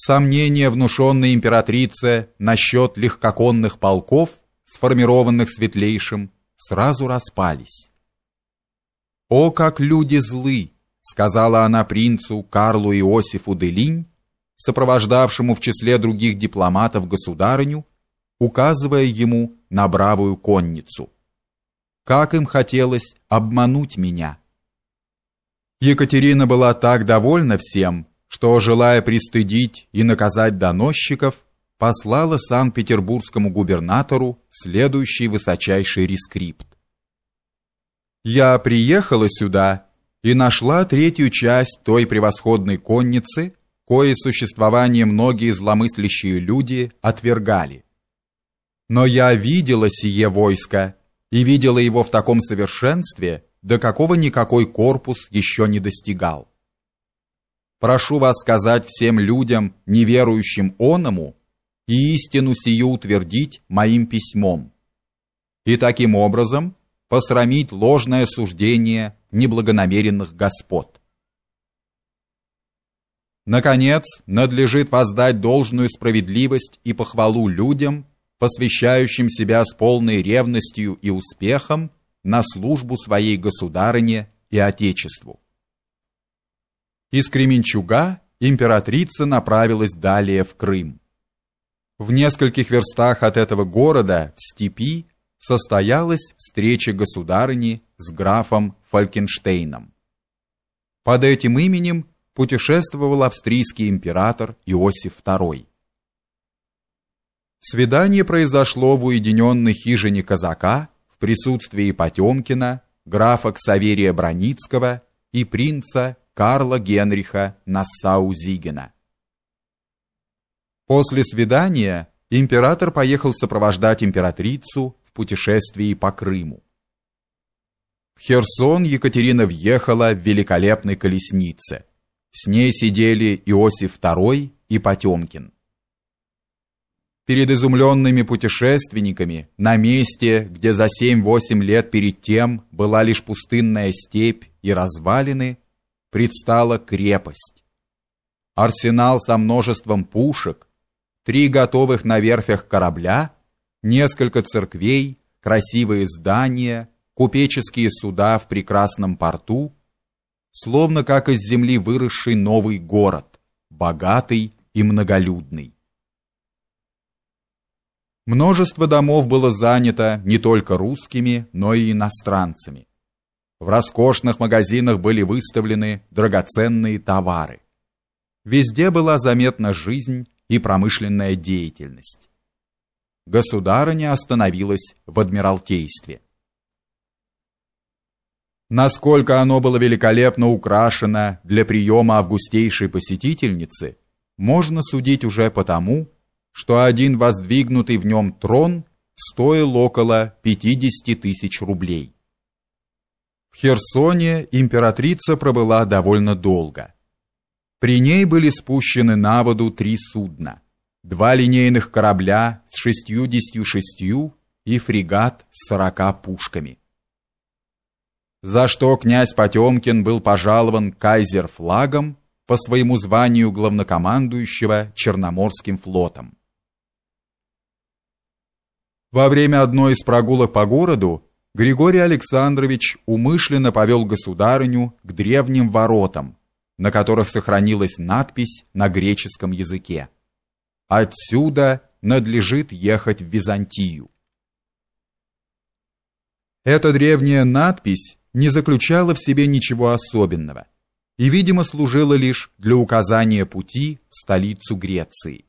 Сомнения, внушенные императрице насчет легкоконных полков, сформированных светлейшим, сразу распались. «О, как люди злы!» — сказала она принцу Карлу Иосифу де Линь, сопровождавшему в числе других дипломатов государыню, указывая ему на бравую конницу. Как им хотелось обмануть меня! Екатерина была так довольна всем, что, желая пристыдить и наказать доносчиков, послала Санкт-Петербургскому губернатору следующий высочайший рескрипт. «Я приехала сюда и нашла третью часть той превосходной конницы, кое существование многие зломыслящие люди отвергали. Но я видела сие войско и видела его в таком совершенстве, до какого никакой корпус еще не достигал. Прошу вас сказать всем людям, неверующим оному, и истину сию утвердить моим письмом. И таким образом посрамить ложное суждение неблагонамеренных господ. Наконец, надлежит воздать должную справедливость и похвалу людям, посвящающим себя с полной ревностью и успехом на службу своей государыне и отечеству. Из Кременчуга императрица направилась далее в Крым. В нескольких верстах от этого города, в степи, состоялась встреча государыни с графом Фалькенштейном. Под этим именем путешествовал австрийский император Иосиф II. Свидание произошло в уединенной хижине казака в присутствии Потемкина, графа Ксаверия Броницкого и принца Карла Генриха Нассау-Зигена. После свидания император поехал сопровождать императрицу в путешествии по Крыму. В Херсон Екатерина въехала в великолепной колеснице. С ней сидели Иосиф II и Потемкин. Перед изумленными путешественниками на месте, где за 7-8 лет перед тем была лишь пустынная степь и развалины, предстала крепость. Арсенал со множеством пушек, три готовых на верфях корабля, несколько церквей, красивые здания, купеческие суда в прекрасном порту, словно как из земли выросший новый город, богатый и многолюдный. Множество домов было занято не только русскими, но и иностранцами. В роскошных магазинах были выставлены драгоценные товары. Везде была заметна жизнь и промышленная деятельность. Государыня остановилась в Адмиралтействе. Насколько оно было великолепно украшено для приема августейшей посетительницы, можно судить уже потому, что один воздвигнутый в нем трон стоил около 50 тысяч рублей. Херсоне императрица пробыла довольно долго. При ней были спущены на воду три судна, два линейных корабля с шестьюдесятью шестью и фрегат с сорока пушками. За что князь Потемкин был пожалован кайзер-флагом по своему званию главнокомандующего Черноморским флотом. Во время одной из прогулок по городу Григорий Александрович умышленно повел государыню к древним воротам, на которых сохранилась надпись на греческом языке. Отсюда надлежит ехать в Византию. Эта древняя надпись не заключала в себе ничего особенного и, видимо, служила лишь для указания пути в столицу Греции.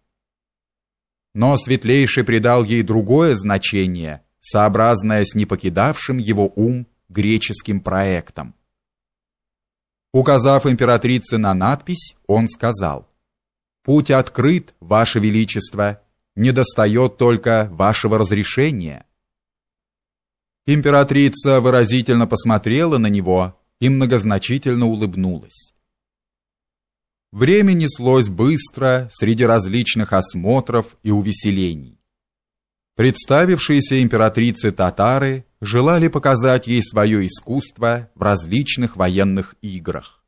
Но светлейший придал ей другое значение – сообразная с непокидавшим его ум греческим проектом. Указав императрице на надпись, он сказал: "Путь открыт, ваше величество, недостает только вашего разрешения". Императрица выразительно посмотрела на него и многозначительно улыбнулась. Время неслось быстро среди различных осмотров и увеселений. Представившиеся императрице татары желали показать ей свое искусство в различных военных играх.